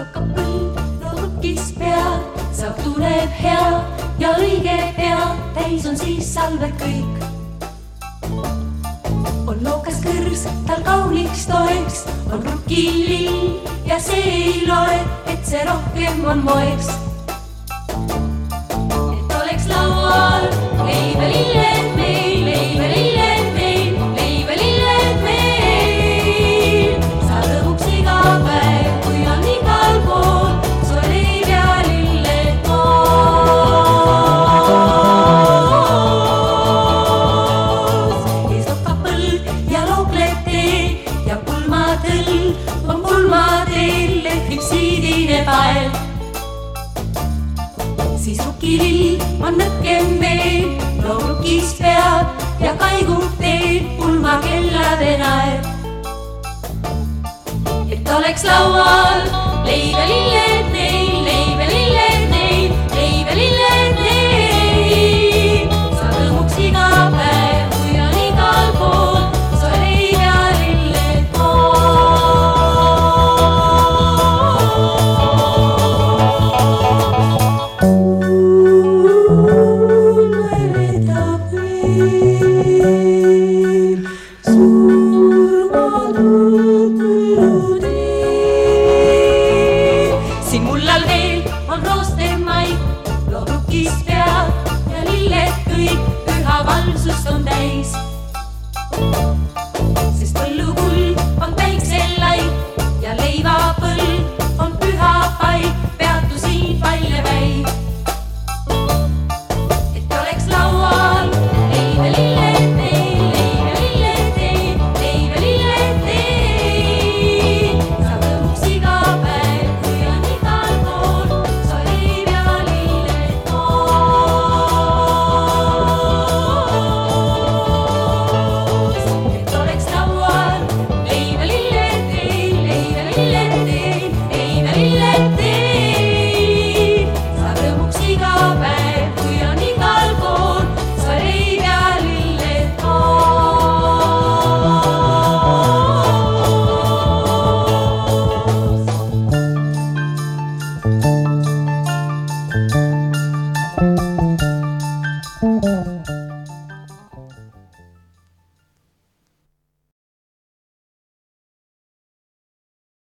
hakkab põld, nurkis pea, saab tuleb hea ja õige pea, täis on siis salved kõik. on lookas kõrs, tal kauniks toeks, on rukilill ja see ei loe, et see rohkem on moeks. Pael siis rukilill on nõrgem veel, loorukis peab ja kaigub teed pulmakellade naer. et oleks laual leib ja lilled Simulal el honros de